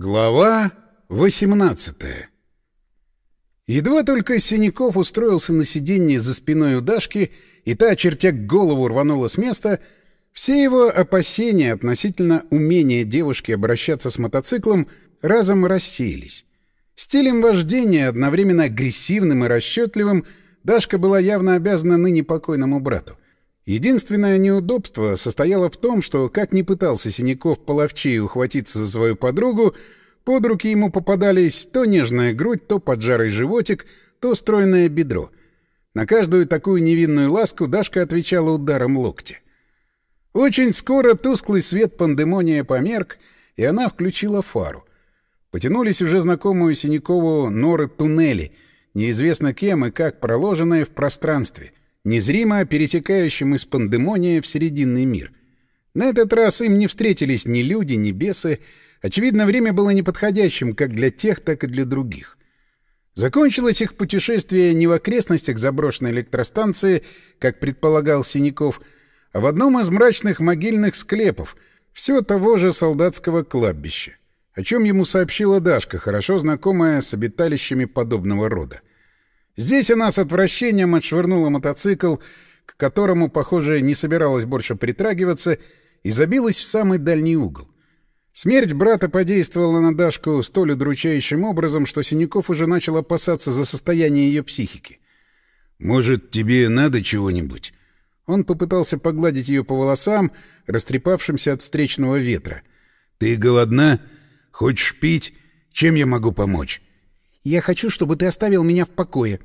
Глава 18 Едва только Синяков устроился на сиденье за спиной у Дашки, и та, чертя голову, рванула с места, все его опасения относительно умения девушки обращаться с мотоциклом разом рассеялись. Стилем вождения, одновременно агрессивным и расчетливым, Дашка была явно обязана ныне покойному брату. Единственное неудобство состояло в том, что, как ни пытался Синяков половчее ухватиться за свою подругу, под руки ему попадались то нежная грудь, то поджарый животик, то стройное бедро. На каждую такую невинную ласку Дашка отвечала ударом локтя. Очень скоро тусклый свет пандемония померк, и она включила фару. Потянулись уже знакомую Синякову норы туннели, неизвестно кем и как проложенные в пространстве — незримо перетекающим из пандемония в Серединный мир. На этот раз им не встретились ни люди, ни бесы. Очевидно, время было неподходящим как для тех, так и для других. Закончилось их путешествие не в окрестностях заброшенной электростанции, как предполагал Синяков, а в одном из мрачных могильных склепов, все того же солдатского кладбища, о чем ему сообщила Дашка, хорошо знакомая с обиталищами подобного рода. Здесь она с отвращением отшвырнула мотоцикл, к которому, похоже, не собиралась больше притрагиваться, и забилась в самый дальний угол. Смерть брата подействовала на Дашку столь удручающим образом, что Синяков уже начал опасаться за состояние ее психики. «Может, тебе надо чего-нибудь?» Он попытался погладить ее по волосам, растрепавшимся от встречного ветра. «Ты голодна? Хочешь пить? Чем я могу помочь?» «Я хочу, чтобы ты оставил меня в покое»,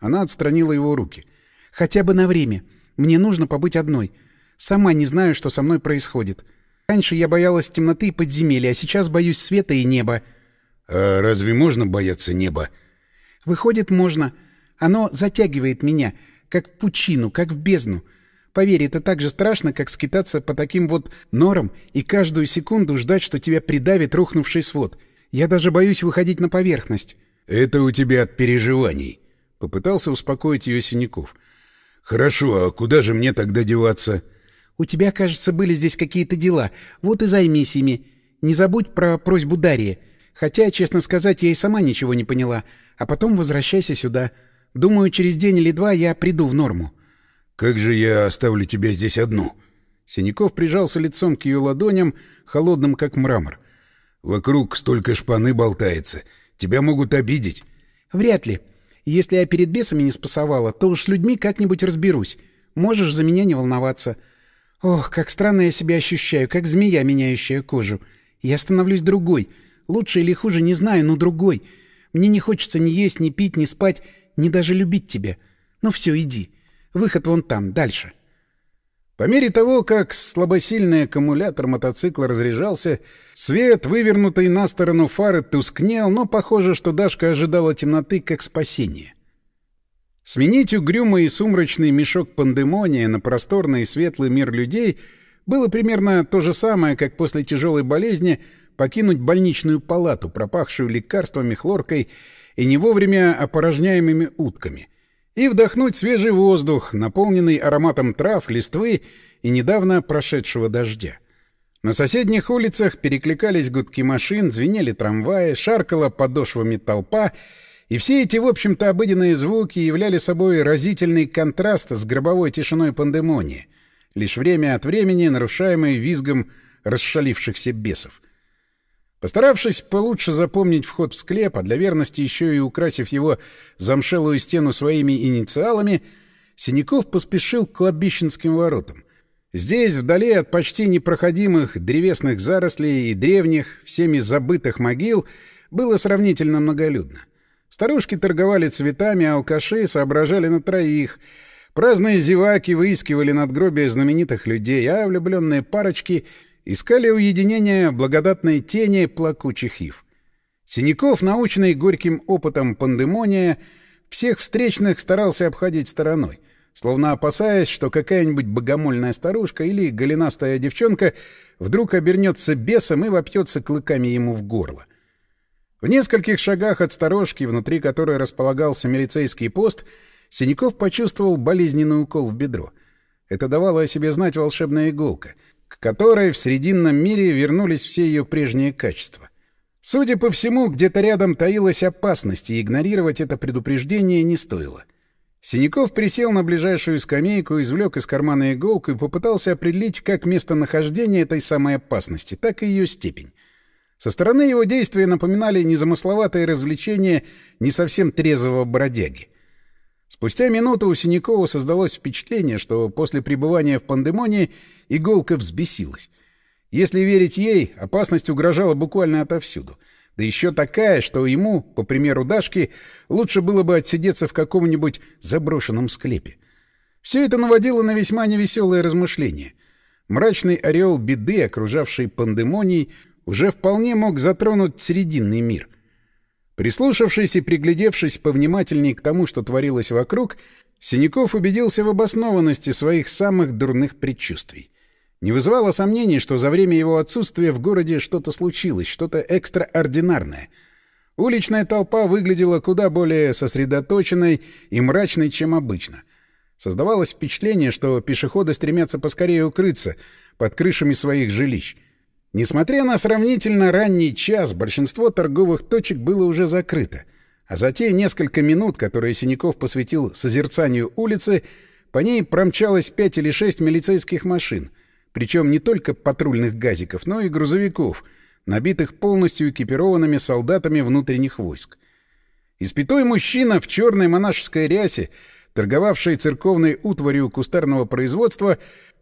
она отстранила его руки. «Хотя бы на время. Мне нужно побыть одной. Сама не знаю, что со мной происходит. Раньше я боялась темноты и подземелья, а сейчас боюсь света и неба». «А разве можно бояться неба?» «Выходит, можно. Оно затягивает меня, как в пучину, как в бездну. Поверь, это так же страшно, как скитаться по таким вот норам и каждую секунду ждать, что тебя придавит рухнувший свод. Я даже боюсь выходить на поверхность». «Это у тебя от переживаний». — попытался успокоить ее Синяков. «Хорошо, а куда же мне тогда деваться?» «У тебя, кажется, были здесь какие-то дела. Вот и займись ими. Не забудь про просьбу Дарьи. Хотя, честно сказать, я и сама ничего не поняла. А потом возвращайся сюда. Думаю, через день или два я приду в норму». «Как же я оставлю тебя здесь одну?» Синяков прижался лицом к ее ладоням, холодным как мрамор. «Вокруг столько шпаны болтается. Тебя могут обидеть». «Вряд ли. Если я перед бесами не спасовала, то уж с людьми как-нибудь разберусь. Можешь за меня не волноваться. Ох, как странно я себя ощущаю, как змея, меняющая кожу. Я становлюсь другой. Лучше или хуже, не знаю, но другой. Мне не хочется ни есть, ни пить, ни спать, ни даже любить тебя. Ну все, иди. Выход вон там, дальше. По мере того, как слабосильный аккумулятор мотоцикла разряжался, свет, вывернутый на сторону фары, тускнел, но похоже, что Дашка ожидала темноты как спасение. Сменить угрюмый и сумрачный мешок пандемония на просторный и светлый мир людей было примерно то же самое, как после тяжелой болезни покинуть больничную палату, пропахшую лекарствами, хлоркой и не вовремя опорожняемыми утками — и вдохнуть свежий воздух, наполненный ароматом трав, листвы и недавно прошедшего дождя. На соседних улицах перекликались гудки машин, звенели трамваи, шаркала подошвами толпа, и все эти, в общем-то, обыденные звуки являли собой разительный контраст с гробовой тишиной пандемонии, лишь время от времени нарушаемый визгом расшалившихся бесов — Постаравшись получше запомнить вход в склеп, а для верности еще и украсив его замшелую стену своими инициалами, Синяков поспешил к кладбищенским воротам. Здесь, вдали от почти непроходимых древесных зарослей и древних, всеми забытых могил, было сравнительно многолюдно. Старушки торговали цветами, а алкаши соображали на троих. Праздные зеваки выискивали надгробия знаменитых людей, а влюбленные парочки искали уединения благодатной тени плакучих ив. Синяков, научный горьким опытом пандемония, всех встречных старался обходить стороной, словно опасаясь, что какая-нибудь богомольная старушка или голенастая девчонка вдруг обернется бесом и вопьется клыками ему в горло. В нескольких шагах от сторожки, внутри которой располагался милицейский пост, Синяков почувствовал болезненный укол в бедро. Это давало о себе знать волшебная иголка — к которой в Срединном мире вернулись все ее прежние качества. Судя по всему, где-то рядом таилась опасность, и игнорировать это предупреждение не стоило. Синяков присел на ближайшую скамейку, извлек из кармана иголку и попытался определить как местонахождение этой самой опасности, так и ее степень. Со стороны его действия напоминали незамысловатое развлечение не совсем трезвого бродяги. Спустя минуту у Синякова создалось впечатление, что после пребывания в пандемонии иголка взбесилась. Если верить ей, опасность угрожала буквально отовсюду. Да еще такая, что ему, по примеру Дашки, лучше было бы отсидеться в каком-нибудь заброшенном склепе. Все это наводило на весьма невеселые размышления. Мрачный ореол беды, окружавший пандемонией, уже вполне мог затронуть срединный мир. Прислушавшись и приглядевшись повнимательней к тому, что творилось вокруг, Синяков убедился в обоснованности своих самых дурных предчувствий. Не вызывало сомнений, что за время его отсутствия в городе что-то случилось, что-то экстраординарное. Уличная толпа выглядела куда более сосредоточенной и мрачной, чем обычно. Создавалось впечатление, что пешеходы стремятся поскорее укрыться под крышами своих жилищ. Несмотря на сравнительно ранний час, большинство торговых точек было уже закрыто, а за те несколько минут, которые Синяков посвятил созерцанию улицы, по ней промчалось пять или шесть милицейских машин — причем не только патрульных газиков, но и грузовиков, набитых полностью экипированными солдатами внутренних войск. Испятой мужчина в черной монашеской рясе, торговавший церковной утварью кустарного производства,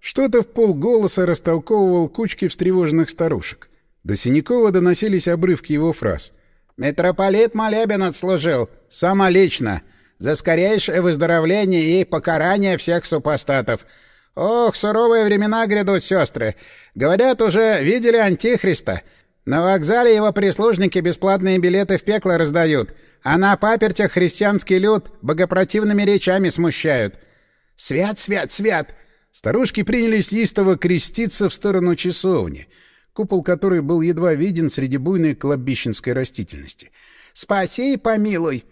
что-то в полголоса растолковывал кучки встревоженных старушек. До Синякова доносились обрывки его фраз. «Митрополит молебен отслужил. Самолично. За скорейшее выздоровление и покарание всех супостатов. Ох, суровые времена грядут, сестры. Говорят, уже видели Антихриста. На вокзале его прислужники бесплатные билеты в пекло раздают, а на папертях христианский люд богопротивными речами смущают. Свят, свят, свят! Старушки принялись истово креститься в сторону часовни, купол которой был едва виден среди буйной кладбищенской растительности. «Спаси и помилуй!»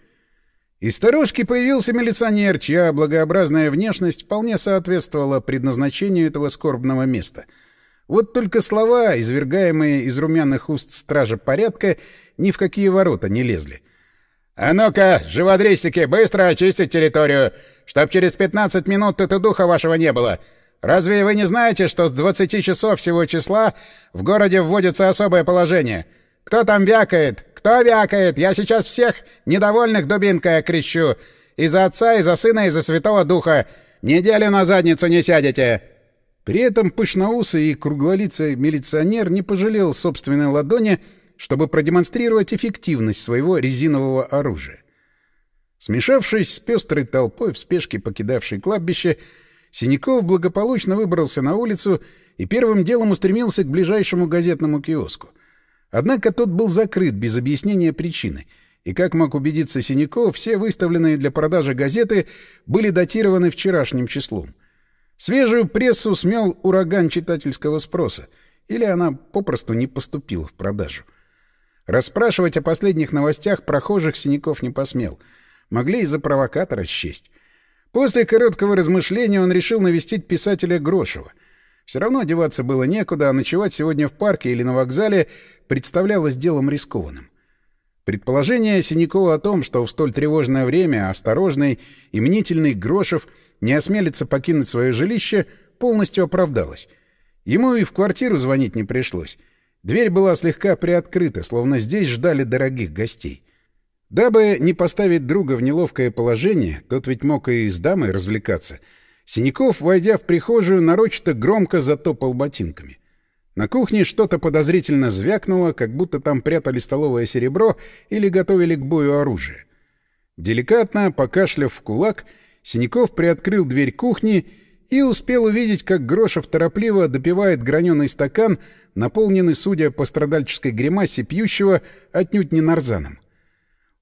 Из старушки появился милиционер, чья благообразная внешность вполне соответствовала предназначению этого скорбного места. Вот только слова, извергаемые из румяных уст стража порядка, ни в какие ворота не лезли. «А ну-ка, живодрестики, быстро очистить территорию, чтоб через 15 минут это духа вашего не было. Разве вы не знаете, что с 20 часов всего числа в городе вводится особое положение? Кто там вякает? Кто вякает? Я сейчас всех недовольных дубинкой окрещу. И за отца, и за сына, и за святого духа. Неделю на задницу не сядете!» При этом пышноусый и круглолицый милиционер не пожалел собственной ладони, чтобы продемонстрировать эффективность своего резинового оружия. Смешавшись с пестрой толпой в спешке покидавшей кладбище, Синяков благополучно выбрался на улицу и первым делом устремился к ближайшему газетному киоску — Однако тот был закрыт без объяснения причины, и, как мог убедиться Синяков, все выставленные для продажи газеты были датированы вчерашним числом. Свежую прессу смел ураган читательского спроса, или она попросту не поступила в продажу. Расспрашивать о последних новостях прохожих Синяков не посмел. Могли из-за провокатора счесть. После короткого размышления он решил навестить писателя Грошева — все равно одеваться было некуда, а ночевать сегодня в парке или на вокзале представлялось делом рискованным. Предположение Синякова о том, что в столь тревожное время осторожный и мнительный Грошев не осмелится покинуть свое жилище, полностью оправдалось. Ему и в квартиру звонить не пришлось. Дверь была слегка приоткрыта, словно здесь ждали дорогих гостей. Дабы не поставить друга в неловкое положение, тот ведь мог и с дамой развлекаться — Синяков, войдя в прихожую, нарочито громко затопал ботинками. На кухне что-то подозрительно звякнуло, как будто там прятали столовое серебро или готовили к бою оружие. Деликатно, покашляв в кулак, Синяков приоткрыл дверь кухни и успел увидеть, как Грошев торопливо допивает граненый стакан, наполненный, судя по страдальческой гримасе пьющего, отнюдь не нарзаном.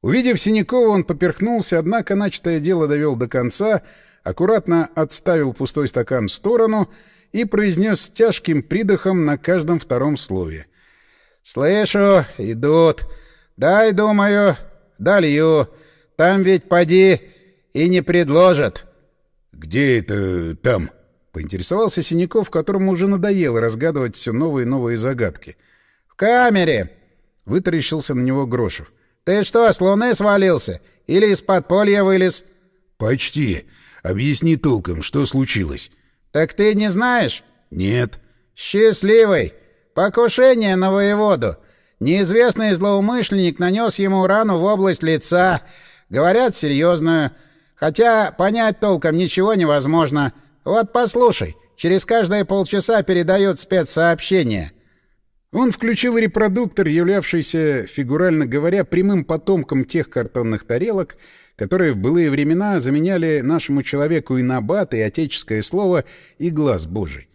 Увидев Синякова, он поперхнулся, однако начатое дело довел до конца — аккуратно отставил пустой стакан в сторону и произнес с тяжким придохом на каждом втором слове. «Слышу, идут. Дай, думаю, долью. Там ведь поди и не предложат». «Где это там?» — поинтересовался Синяков, которому уже надоело разгадывать все новые и новые загадки. «В камере. — вытаращился на него Грошев. «Ты что, с луны свалился? Или из подполья вылез?» «Почти. Объясни толком, что случилось». «Так ты не знаешь?» «Нет». «Счастливый! Покушение на воеводу. Неизвестный злоумышленник нанес ему рану в область лица. Говорят, серьезную. Хотя понять толком ничего невозможно. Вот послушай, через каждые полчаса передают спецсообщение». Он включил репродуктор, являвшийся, фигурально говоря, прямым потомком тех картонных тарелок, которые в былые времена заменяли нашему человеку и набат, и отеческое слово, и глаз божий.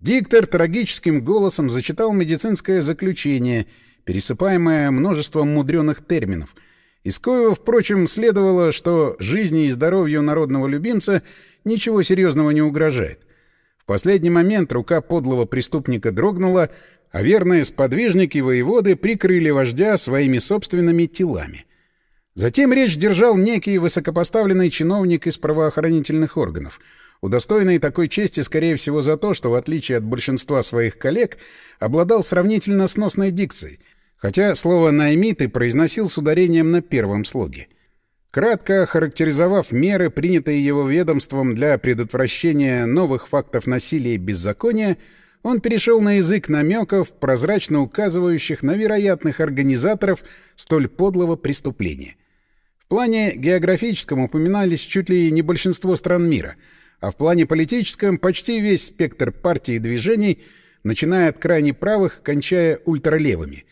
Диктор трагическим голосом зачитал медицинское заключение, пересыпаемое множеством мудреных терминов, из коего, впрочем, следовало, что жизни и здоровью народного любимца ничего серьезного не угрожает. В последний момент рука подлого преступника дрогнула, а верные сподвижники воеводы прикрыли вождя своими собственными телами. Затем речь держал некий высокопоставленный чиновник из правоохранительных органов, удостоенный такой чести, скорее всего, за то, что, в отличие от большинства своих коллег, обладал сравнительно сносной дикцией, хотя слово «наймиты» произносил с ударением на первом слоге. Кратко охарактеризовав меры, принятые его ведомством для предотвращения новых фактов насилия и беззакония, он перешел на язык намеков, прозрачно указывающих на вероятных организаторов столь подлого преступления. В плане географическом упоминались чуть ли не большинство стран мира, а в плане политическом почти весь спектр партий и движений, начиная от крайне правых, кончая ультралевыми.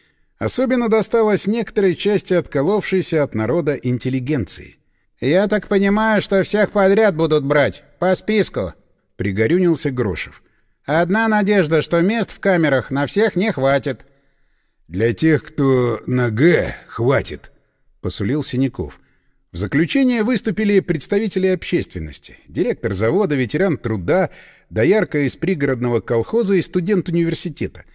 Особенно досталось некоторой части отколовшейся от народа интеллигенции. «Я так понимаю, что всех подряд будут брать, по списку», — пригорюнился Грошев. Одна надежда, что мест в камерах на всех не хватит. Для тех, кто на «Г», хватит, — посулил Синяков. В заключение выступили представители общественности, директор завода, ветеран труда, доярка из пригородного колхоза и студент университета.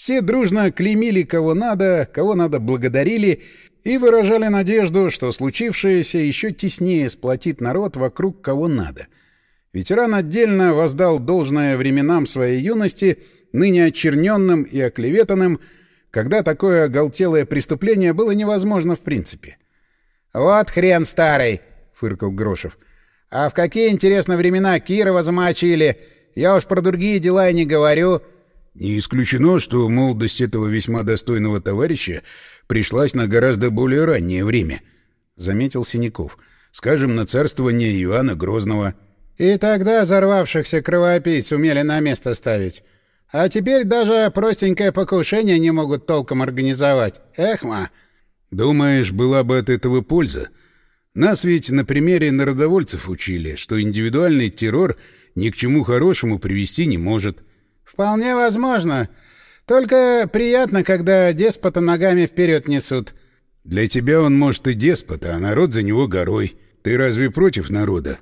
Все дружно клеймили кого надо, кого надо благодарили и выражали надежду, что случившееся еще теснее сплотит народ вокруг кого надо — Ветеран отдельно воздал должное временам своей юности, ныне очерненным и оклеветанным, когда такое оголтелое преступление было невозможно в принципе. «Вот хрен старый!» — фыркал Грошев. «А в какие, интересно, времена Кирова замочили? Я уж про другие дела и не говорю». «Не исключено, что молодость этого весьма достойного товарища пришлась на гораздо более раннее время», — заметил Синяков. «Скажем, на царствование Иоанна Грозного». И тогда взорвавшихся кровопийц умели на место ставить. А теперь даже простенькое покушение не могут толком организовать. Эхма. Думаешь, была бы от этого польза? Нас ведь на примере народовольцев учили, что индивидуальный террор ни к чему хорошему привести не может. Вполне возможно. Только приятно, когда деспота ногами вперед несут. Для тебя он, может, и деспот, а народ за него горой. Ты разве против народа?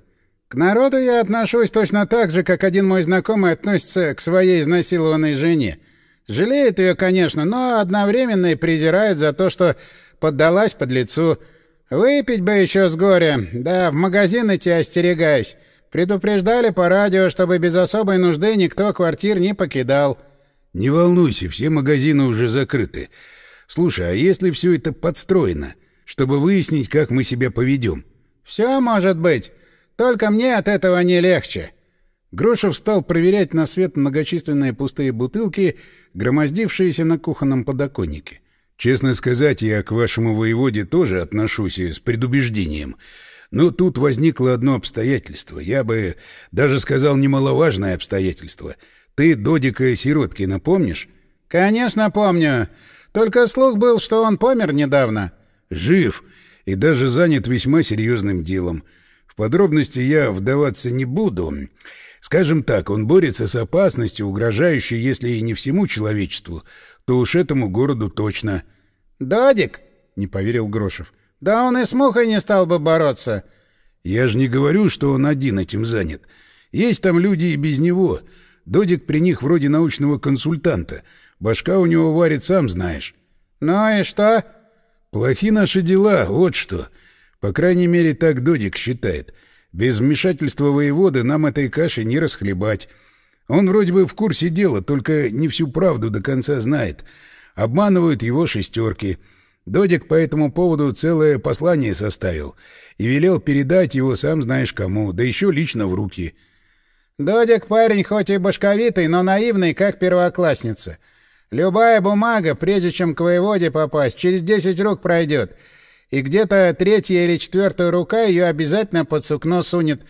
К народу я отношусь точно так же, как один мой знакомый относится к своей изнасилованной жене. Жалеет ее, конечно, но одновременно и презирает за то, что поддалась под лицу. Выпить бы еще с горя. Да, в магазин идти остерегаюсь. Предупреждали по радио, чтобы без особой нужды никто квартир не покидал. Не волнуйся, все магазины уже закрыты. Слушай, а если все это подстроено, чтобы выяснить, как мы себя поведем? Все может быть. Только мне от этого не легче. Грошев стал проверять на свет многочисленные пустые бутылки, громоздившиеся на кухонном подоконнике. «Честно сказать, я к вашему воеводе тоже отношусь с предубеждением. Но тут возникло одно обстоятельство. Я бы даже сказал немаловажное обстоятельство. Ты Додика Сироткина помнишь?» «Конечно помню. Только слух был, что он помер недавно». «Жив и даже занят весьма серьезным делом» подробности я вдаваться не буду. Скажем так, он борется с опасностью, угрожающей, если и не всему человечеству, то уж этому городу точно. «Додик?» — не поверил Грошев. «Да он и с мухой не стал бы бороться». «Я же не говорю, что он один этим занят. Есть там люди и без него. Додик при них вроде научного консультанта. Башка у него варит, сам знаешь». «Ну и что?» «Плохи наши дела, вот что. По крайней мере, так Додик считает. Без вмешательства воеводы нам этой каши не расхлебать. Он вроде бы в курсе дела, только не всю правду до конца знает. обманывают его шестерки. Додик по этому поводу целое послание составил и велел передать его сам знаешь кому, да еще лично в руки. Додик парень хоть и башковитый, но наивный, как первоклассница. Любая бумага, прежде чем к воеводе попасть, через десять рук пройдет. И где-то третья или четвертая рука ее обязательно под сукно сунет.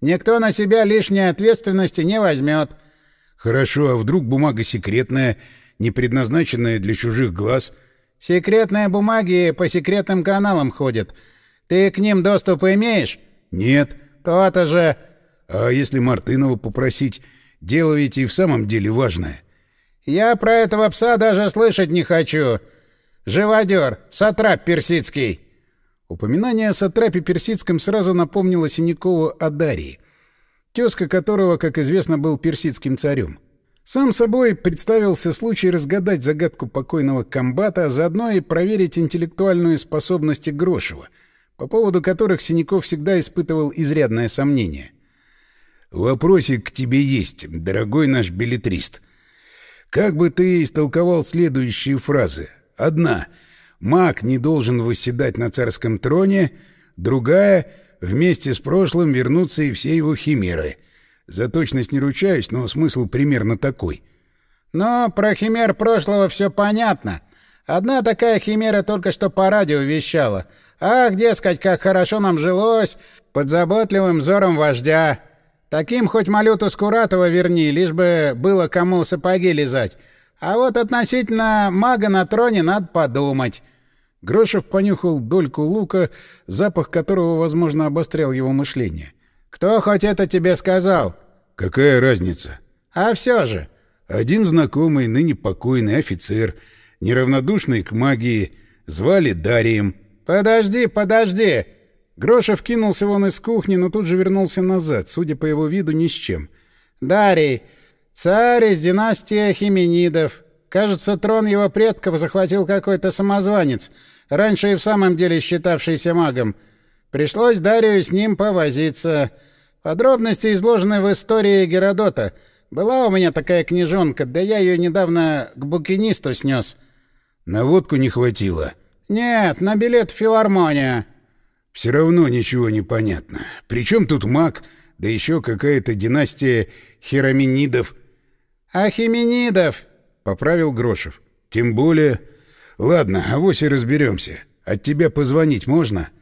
Никто на себя лишней ответственности не возьмет. Хорошо, а вдруг бумага секретная, не предназначенная для чужих глаз? Секретные бумаги по секретным каналам ходят. Ты к ним доступ имеешь? Нет. То-то же. А если Мартынова попросить? Дело ведь и в самом деле важное. Я про этого пса даже слышать не хочу. Живодер, сатрап персидский. Упоминание о сатрапе персидском сразу напомнило Синякову о Дарии, тезка которого, как известно, был персидским царем. Сам собой представился случай разгадать загадку покойного комбата, а заодно и проверить интеллектуальную способность Грошева, по поводу которых Синяков всегда испытывал изрядное сомнение. «Вопросик к тебе есть, дорогой наш билетрист. Как бы ты истолковал следующие фразы? Одна — маг не должен восседать на царском троне, другая — вместе с прошлым вернутся и все его химеры — за точность не ручаюсь, но смысл примерно такой. Но про химер прошлого все понятно. Одна такая химера только что по радио вещала. Ах, дескать, как хорошо нам жилось под заботливым взором вождя. Таким хоть малюту Скуратова верни, лишь бы было кому сапоги лизать. А вот относительно мага на троне надо подумать. Грошев понюхал дольку лука, запах которого, возможно, обострял его мышление. «Кто хоть это тебе сказал?» «Какая разница?» «А все же». Один знакомый, ныне покойный офицер, неравнодушный к магии, звали Дарием. «Подожди, подожди!» Грошев кинулся вон из кухни, но тут же вернулся назад, судя по его виду, ни с чем. «Дарий, царь из династии Хименидов. Кажется, трон его предков захватил какой-то самозванец, раньше и в самом деле считавшийся магом. Пришлось Дарию с ним повозиться. Подробности изложены в истории Геродота. Была у меня такая книжонка, да я ее недавно к букинисту снес. На водку не хватило? Нет, на билет в филармонию. Все равно ничего не понятно. Причем тут маг, да еще какая-то династия хераминидов. Ахименидов, поправил Грошев. Тем более... Ладно, авось и разберемся. От тебя позвонить можно? —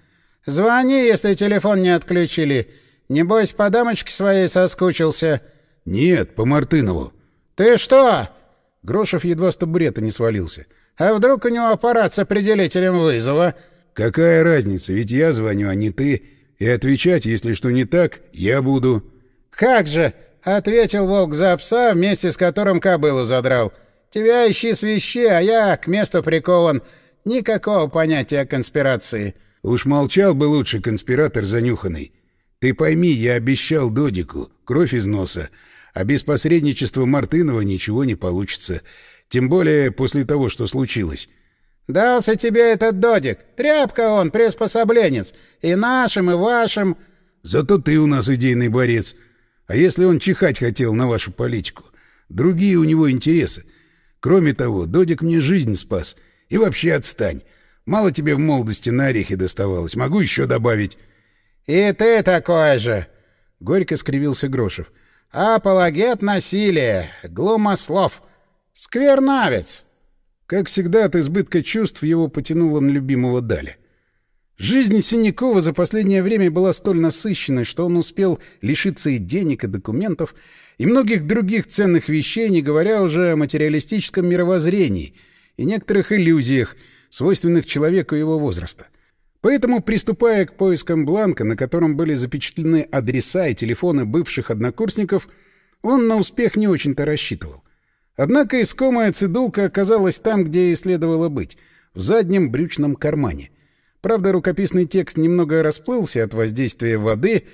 «Звони, если телефон не отключили. Небось, по дамочке своей соскучился». «Нет, по Мартынову». «Ты что?» Грошев едва с табурета не свалился. «А вдруг у него аппарат с определителем вызова?» «Какая разница, ведь я звоню, а не ты. И отвечать, если что не так, я буду». «Как же!» — ответил волк за пса, вместе с которым кобылу задрал. «Тебя ищи свищи, а я к месту прикован. Никакого понятия о конспирации». Уж молчал бы лучше конспиратор занюханный. Ты пойми, я обещал Додику, кровь из носа, а без посредничества Мартынова ничего не получится. Тем более после того, что случилось. «Дался тебе этот Додик. Тряпка он, приспособленец. И нашим, и вашим...» «Зато ты у нас идейный борец. А если он чихать хотел на вашу политику? Другие у него интересы. Кроме того, Додик мне жизнь спас. И вообще отстань. Мало тебе в молодости на орехи доставалось. Могу еще добавить. — И ты такой же! — горько скривился Грошев. — Апологет насилия, глумослов, сквернавец! Как всегда, от избытка чувств его потянуло на любимого Даля. Жизнь Синякова за последнее время была столь насыщенной, что он успел лишиться и денег, и документов, и многих других ценных вещей, не говоря уже о материалистическом мировоззрении и некоторых иллюзиях — свойственных человеку его возраста. Поэтому, приступая к поискам бланка, на котором были запечатлены адреса и телефоны бывших однокурсников, он на успех не очень-то рассчитывал. Однако искомая цедулка оказалась там, где и следовало быть — в заднем брючном кармане. Правда, рукописный текст немного расплылся от воздействия воды.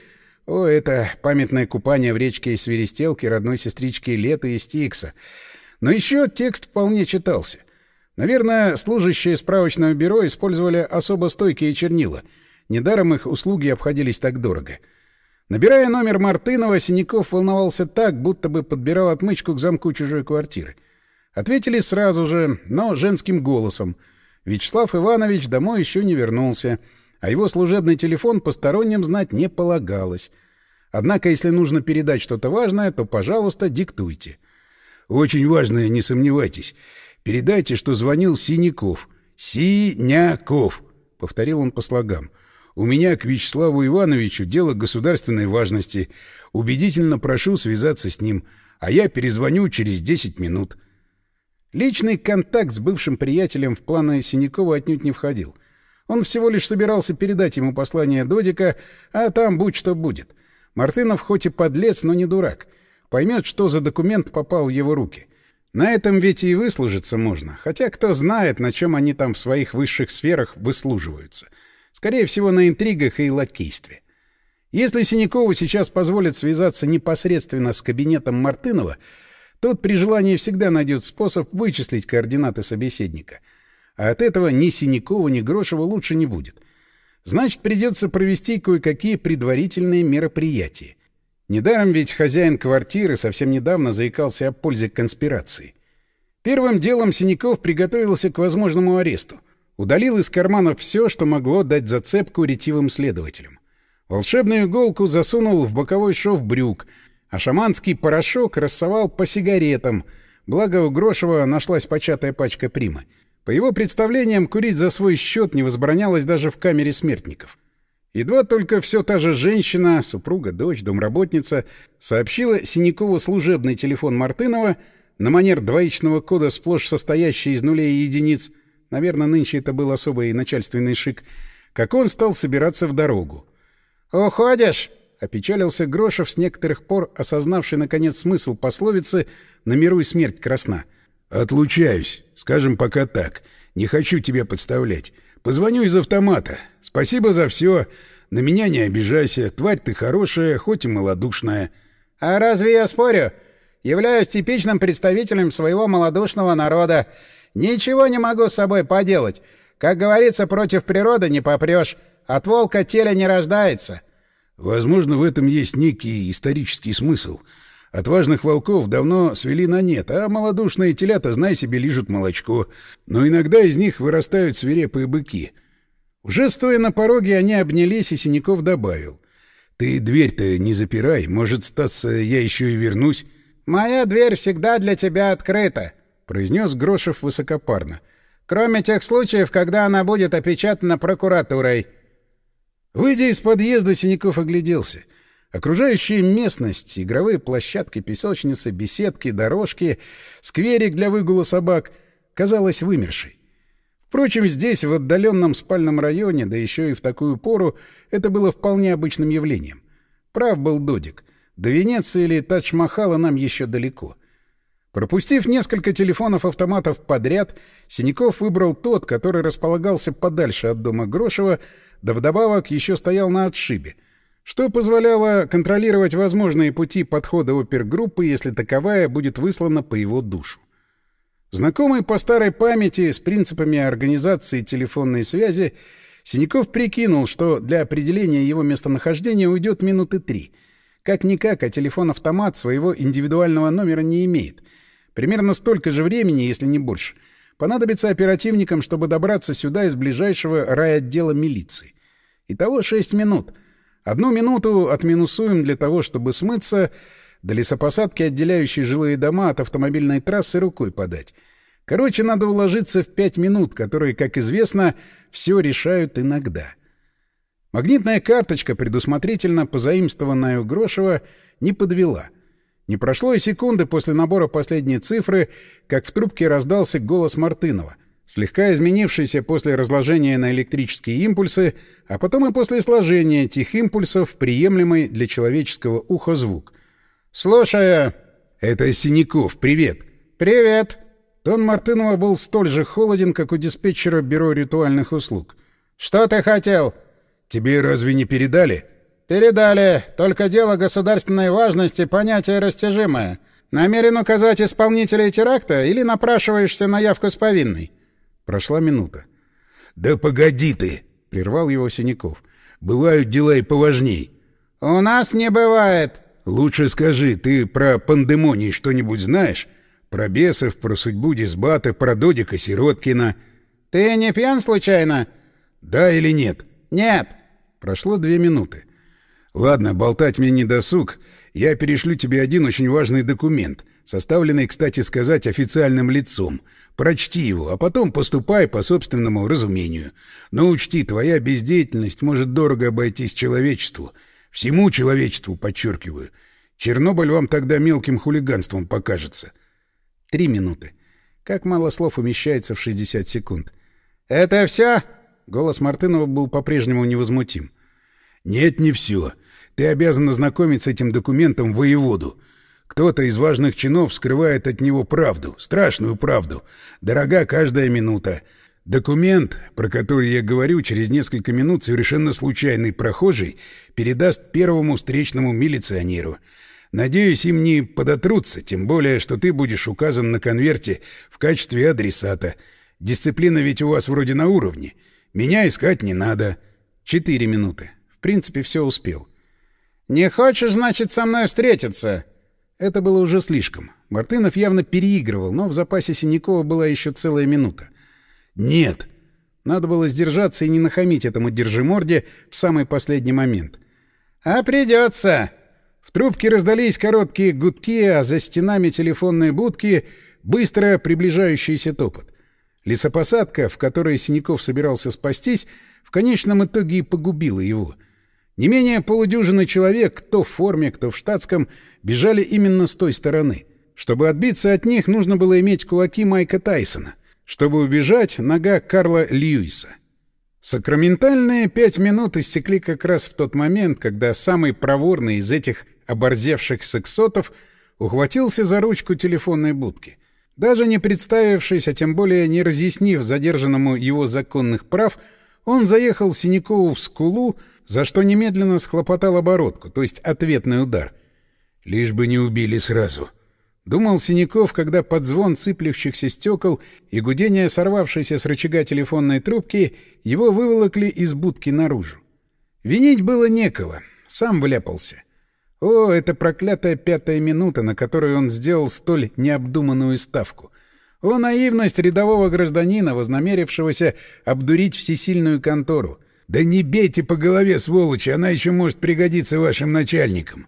О, это памятное купание в речке Свиристелки родной сестрички Леты и Стикса. Но еще текст вполне читался — Наверное, служащие справочного бюро использовали особо стойкие чернила. Недаром их услуги обходились так дорого. Набирая номер Мартынова, Синяков волновался так, будто бы подбирал отмычку к замку чужой квартиры. Ответили сразу же, но женским голосом. Вячеслав Иванович домой еще не вернулся, а его служебный телефон посторонним знать не полагалось. Однако, если нужно передать что-то важное, то, пожалуйста, диктуйте. «Очень важное, не сомневайтесь. Передайте, что звонил Синяков. Синяков!» — повторил он по слогам. «У меня к Вячеславу Ивановичу дело государственной важности. Убедительно прошу связаться с ним, а я перезвоню через десять минут». Личный контакт с бывшим приятелем в планы Синякова отнюдь не входил. Он всего лишь собирался передать ему послание Додика, а там будь что будет. Мартынов хоть и подлец, но не дурак. Поймет, что за документ попал в его руки. На этом ведь и выслужиться можно. Хотя кто знает, на чем они там в своих высших сферах выслуживаются. Скорее всего, на интригах и лакействе. Если Синякову сейчас позволят связаться непосредственно с кабинетом Мартынова, тот при желании всегда найдет способ вычислить координаты собеседника. А от этого ни Синякова, ни Грошева лучше не будет. Значит, придется провести кое-какие предварительные мероприятия. Недаром ведь хозяин квартиры совсем недавно заикался о пользе конспирации. Первым делом Синяков приготовился к возможному аресту. Удалил из карманов все, что могло дать зацепку ретивым следователям. Волшебную иголку засунул в боковой шов брюк — а шаманский порошок рассовал по сигаретам, благо у Грошева нашлась початая пачка примы. По его представлениям, курить за свой счет не возбранялось даже в камере смертников. Едва только все та же женщина, супруга, дочь, домработница, сообщила Синякову служебный телефон Мартынова на манер двоичного кода, сплошь состоящий из нулей и единиц, наверное, нынче это был особый начальственный шик, как он стал собираться в дорогу. «Уходишь?» Опечалился Грошев, с некоторых пор осознавший, наконец, смысл пословицы «намируй смерть красна». «Отлучаюсь. Скажем пока так. Не хочу тебя подставлять. Позвоню из автомата. Спасибо за все. На меня не обижайся. Тварь ты хорошая, хоть и малодушная». «А разве я спорю? Являюсь типичным представителем своего малодушного народа. Ничего не могу с собой поделать. Как говорится, против природы не попрешь. От волка теле не рождается». Возможно, в этом есть некий исторический смысл. Отважных волков давно свели на нет, а малодушные телята, знай себе, лижут молочко. Но иногда из них вырастают свирепые быки. Уже стоя на пороге, они обнялись, и Синяков добавил. «Ты дверь-то не запирай, может, статься, я еще и вернусь». «Моя дверь всегда для тебя открыта», — произнес Грошев высокопарно. «Кроме тех случаев, когда она будет опечатана прокуратурой». Выйдя из подъезда, Синяков огляделся. Окружающая местность, игровые площадки, песочницы, беседки, дорожки, скверик для выгула собак казалась вымершей. Впрочем, здесь, в отдаленном спальном районе, да еще и в такую пору, это было вполне обычным явлением. Прав был Додик. До Венеции или Тадж-Махала нам еще далеко. Пропустив несколько телефонов-автоматов подряд, Синяков выбрал тот, который располагался подальше от дома Грошева, да вдобавок еще стоял на отшибе, что позволяло контролировать возможные пути подхода опергруппы, если таковая будет выслана по его душу. Знакомый по старой памяти с принципами организации телефонной связи, Синяков прикинул, что для определения его местонахождения уйдет минуты три. Как-никак, а телефон-автомат своего индивидуального номера не имеет — Примерно столько же времени, если не больше, понадобится оперативникам, чтобы добраться сюда из ближайшего райотдела милиции. Итого шесть минут. Одну минуту отминусуем для того, чтобы смыться, до лесопосадки, отделяющей жилые дома от автомобильной трассы, рукой подать. Короче, надо уложиться в пять минут, которые, как известно, все решают иногда. Магнитная карточка, предусмотрительно позаимствованная у Грошева, не подвела — не прошло и секунды после набора последней цифры, как в трубке раздался голос Мартынова, слегка изменившийся после разложения на электрические импульсы, а потом и после сложения этих импульсов приемлемый для человеческого уха звук. «Слушаю». «Это Синяков. Привет». «Привет». Тон Мартынова был столь же холоден, как у диспетчера Бюро ритуальных услуг. «Что ты хотел?» «Тебе разве не передали?» «Передали. Только дело государственной важности — понятие растяжимое. Намерен указать исполнителей теракта или напрашиваешься на явку с повинной?» Прошла минута. «Да погоди ты!» — прервал его Синяков. «Бывают дела и поважней». «У нас не бывает». «Лучше скажи, ты про пандемоний что-нибудь знаешь? Про бесов, про судьбу Дисбата, про Додика Сироткина. «Ты не пьян случайно?» «Да или нет?» «Нет». Прошло две минуты. «Ладно, болтать мне не досуг. Я перешлю тебе один очень важный документ, составленный, кстати сказать, официальным лицом. Прочти его, а потом поступай по собственному разумению. Но учти, твоя бездеятельность может дорого обойтись человечеству. Всему человечеству, подчеркиваю. Чернобыль вам тогда мелким хулиганством покажется». Три минуты. Как мало слов умещается в 60 секунд. «Это все?» Голос Мартынова был по-прежнему невозмутим. «Нет, не все. Ты обязан ознакомить с этим документом воеводу. Кто-то из важных чинов скрывает от него правду, страшную правду. Дорога каждая минута. Документ, про который я говорю, через несколько минут совершенно случайный прохожий передаст первому встречному милиционеру. Надеюсь, им не подотрутся, тем более, что ты будешь указан на конверте в качестве адресата. Дисциплина ведь у вас вроде на уровне. Меня искать не надо. Четыре минуты. В принципе, все успел. «Не хочешь, значит, со мной встретиться?» Это было уже слишком. Мартынов явно переигрывал, но в запасе Синякова была еще целая минута. «Нет!» Надо было сдержаться и не нахамить этому держиморде в самый последний момент. «А придется!» В трубке раздались короткие гудки, а за стенами телефонной будки быстро приближающийся топот. Лесопосадка, в которой Синяков собирался спастись, в конечном итоге и погубила его — не менее полудюжины человек, кто в форме, кто в штатском, бежали именно с той стороны. Чтобы отбиться от них, нужно было иметь кулаки Майка Тайсона. Чтобы убежать, нога Карла Льюиса. Сакраментальные пять минут истекли как раз в тот момент, когда самый проворный из этих оборзевших сексотов ухватился за ручку телефонной будки. Даже не представившись, а тем более не разъяснив задержанному его законных прав, он заехал Синякову в скулу, за что немедленно схлопотал оборотку, то есть ответный удар. «Лишь бы не убили сразу», — думал Синяков, когда под звон сыплющихся стекол и гудение сорвавшейся с рычага телефонной трубки его выволокли из будки наружу. Винить было некого, сам вляпался. О, это проклятая пятая минута, на которой он сделал столь необдуманную ставку. О, наивность рядового гражданина, вознамерившегося обдурить всесильную контору. Да не бейте по голове, сволочи, она еще может пригодиться вашим начальникам.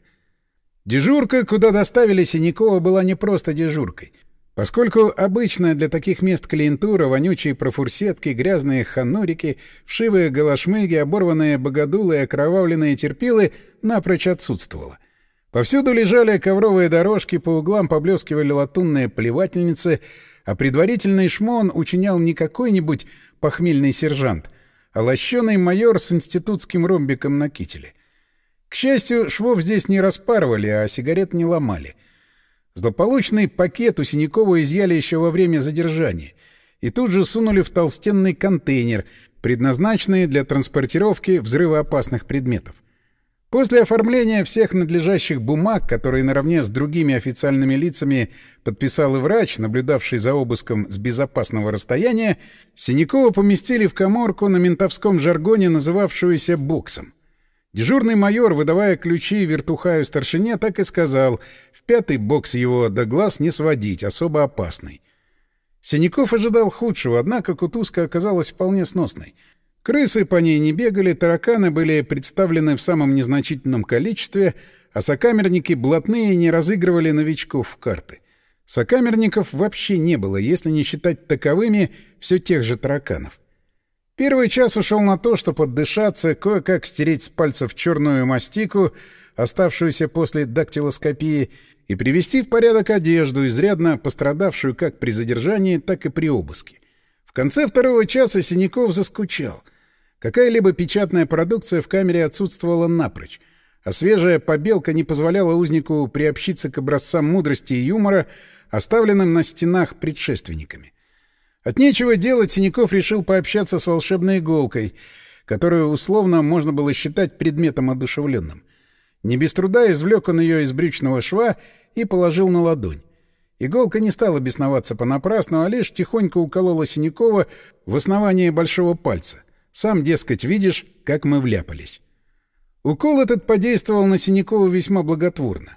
Дежурка, куда доставили Синякова, была не просто дежуркой. Поскольку обычная для таких мест клиентура, вонючие профурсетки, грязные ханурики, вшивые галашмыги, оборванные богодулы и окровавленные терпилы напрочь отсутствовала. Повсюду лежали ковровые дорожки, по углам поблескивали латунные плевательницы, а предварительный шмон учинял не какой-нибудь похмельный сержант, а лощеный майор с институтским ромбиком на кителе. К счастью, швов здесь не распарывали, а сигарет не ломали. Злополучный пакет у Синякова изъяли еще во время задержания и тут же сунули в толстенный контейнер, предназначенный для транспортировки взрывоопасных предметов. После оформления всех надлежащих бумаг, которые наравне с другими официальными лицами подписал и врач, наблюдавший за обыском с безопасного расстояния, Синякова поместили в коморку на ментовском жаргоне, называвшуюся боксом. Дежурный майор, выдавая ключи вертухаю старшине, так и сказал, в пятый бокс его до глаз не сводить, особо опасный. Синяков ожидал худшего, однако кутузка оказалась вполне сносной — Крысы по ней не бегали, тараканы были представлены в самом незначительном количестве, а сокамерники блатные не разыгрывали новичков в карты. Сокамерников вообще не было, если не считать таковыми все тех же тараканов. Первый час ушел на то, чтобы отдышаться, кое-как стереть с пальцев черную мастику, оставшуюся после дактилоскопии, и привести в порядок одежду, изрядно пострадавшую как при задержании, так и при обыске. В конце второго часа Синяков заскучал — Какая-либо печатная продукция в камере отсутствовала напрочь, а свежая побелка не позволяла узнику приобщиться к образцам мудрости и юмора, оставленным на стенах предшественниками. От нечего делать Синяков решил пообщаться с волшебной иголкой, которую условно можно было считать предметом одушевленным. Не без труда извлек он ее из брючного шва и положил на ладонь. Иголка не стала бесноваться понапрасну, а лишь тихонько уколола Синякова в основание большого пальца. Сам, дескать, видишь, как мы вляпались. Укол этот подействовал на Синякова весьма благотворно.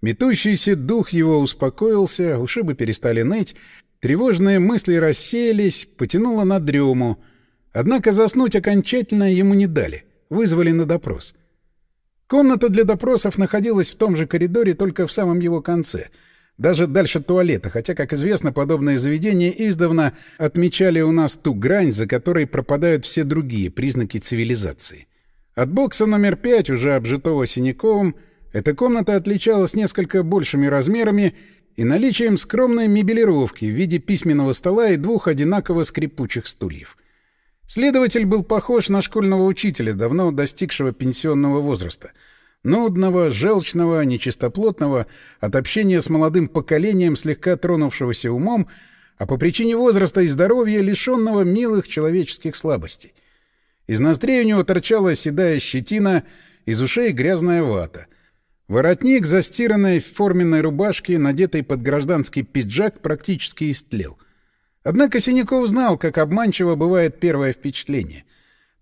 Метущийся дух его успокоился, ушибы перестали ныть, тревожные мысли рассеялись, потянуло на дрему. Однако заснуть окончательно ему не дали, вызвали на допрос. Комната для допросов находилась в том же коридоре, только в самом его конце — даже дальше туалета, хотя, как известно, подобные заведения издавна отмечали у нас ту грань, за которой пропадают все другие признаки цивилизации. От бокса номер пять, уже обжитого Синяковым, эта комната отличалась несколько большими размерами и наличием скромной мебелировки в виде письменного стола и двух одинаково скрипучих стульев. Следователь был похож на школьного учителя, давно достигшего пенсионного возраста — Нудного, желчного, нечистоплотного, от общения с молодым поколением, слегка тронувшегося умом, а по причине возраста и здоровья лишенного милых человеческих слабостей. Из ноздрей у него торчала седая щетина, из ушей грязная вата. Воротник, застиранный в форменной рубашке, надетый под гражданский пиджак, практически истлел. Однако Синяков знал, как обманчиво бывает первое впечатление.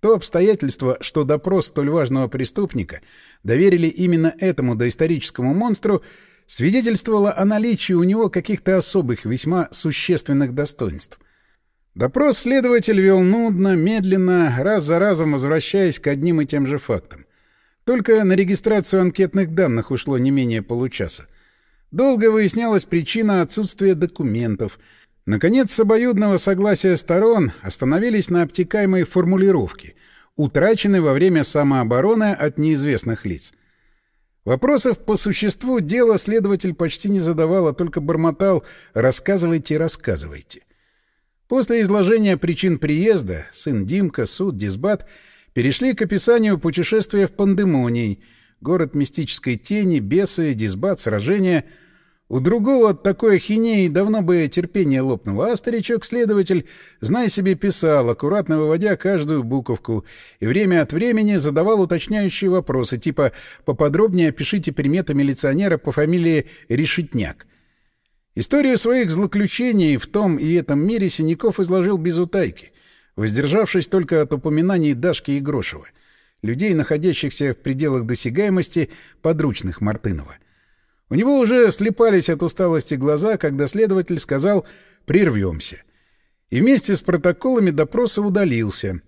То обстоятельство, что допрос столь важного преступника доверили именно этому доисторическому монстру, свидетельствовало о наличии у него каких-то особых, весьма существенных достоинств. Допрос следователь вел нудно, медленно, раз за разом возвращаясь к одним и тем же фактам. Только на регистрацию анкетных данных ушло не менее получаса. Долго выяснялась причина отсутствия документов — Наконец, с обоюдного согласия сторон остановились на обтекаемой формулировке, утраченной во время самообороны от неизвестных лиц. Вопросов по существу дела следователь почти не задавал, а только бормотал «рассказывайте, рассказывайте». После изложения причин приезда сын Димка, суд, дисбат перешли к описанию путешествия в Пандемоний, город мистической тени, бесы, дисбат, сражения — у другого от такой ахинеи давно бы терпение лопнуло, а старичок-следователь, знай себе, писал, аккуратно выводя каждую буковку, и время от времени задавал уточняющие вопросы, типа «поподробнее опишите приметы милиционера по фамилии Решетняк». Историю своих злоключений в том и этом мире Синяков изложил без утайки, воздержавшись только от упоминаний Дашки и Грошева, людей, находящихся в пределах досягаемости подручных Мартынова. У него уже слепались от усталости глаза, когда следователь сказал «прервемся». И вместе с протоколами допроса удалился.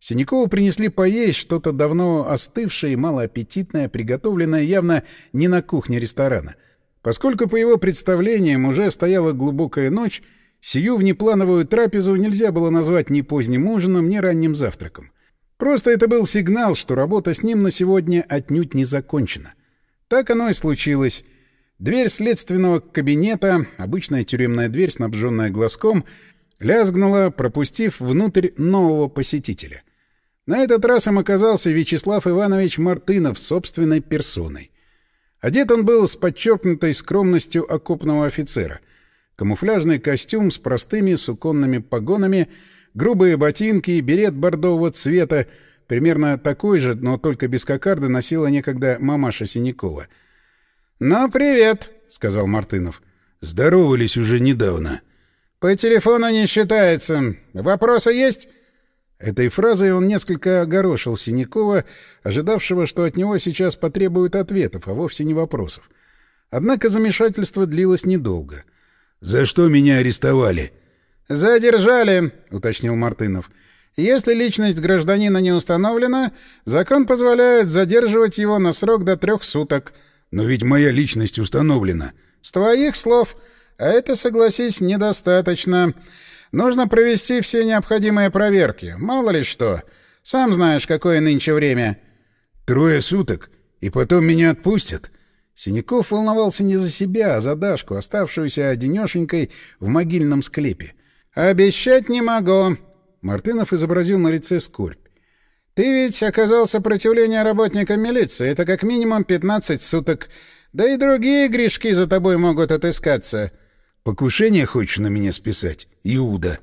Синякову принесли поесть что-то давно остывшее и малоаппетитное, приготовленное явно не на кухне ресторана. Поскольку, по его представлениям, уже стояла глубокая ночь, сию внеплановую трапезу нельзя было назвать ни поздним ужином, ни ранним завтраком. Просто это был сигнал, что работа с ним на сегодня отнюдь не закончена. Так оно и случилось. Дверь следственного кабинета, обычная тюремная дверь, снабженная глазком, лязгнула, пропустив внутрь нового посетителя. На этот раз им оказался Вячеслав Иванович Мартынов собственной персоной. Одет он был с подчеркнутой скромностью окопного офицера. Камуфляжный костюм с простыми суконными погонами, грубые ботинки и берет бордового цвета, примерно такой же, но только без кокарды носила некогда мамаша Синякова — «Ну, привет», — сказал Мартынов. «Здоровались уже недавно». «По телефону не считается. Вопросы есть?» Этой фразой он несколько огорошил Синякова, ожидавшего, что от него сейчас потребуют ответов, а вовсе не вопросов. Однако замешательство длилось недолго. «За что меня арестовали?» «Задержали», — уточнил Мартынов. «Если личность гражданина не установлена, закон позволяет задерживать его на срок до трех суток». Но ведь моя личность установлена. С твоих слов. А это, согласись, недостаточно. Нужно провести все необходимые проверки. Мало ли что. Сам знаешь, какое нынче время. Трое суток? И потом меня отпустят? Синяков волновался не за себя, а за Дашку, оставшуюся одинешенькой в могильном склепе. «Обещать не могу!» Мартынов изобразил на лице скорбь. Ты ведь оказал сопротивление работникам милиции. Это как минимум 15 суток. Да и другие грешки за тобой могут отыскаться. Покушение хочешь на меня списать, Иуда?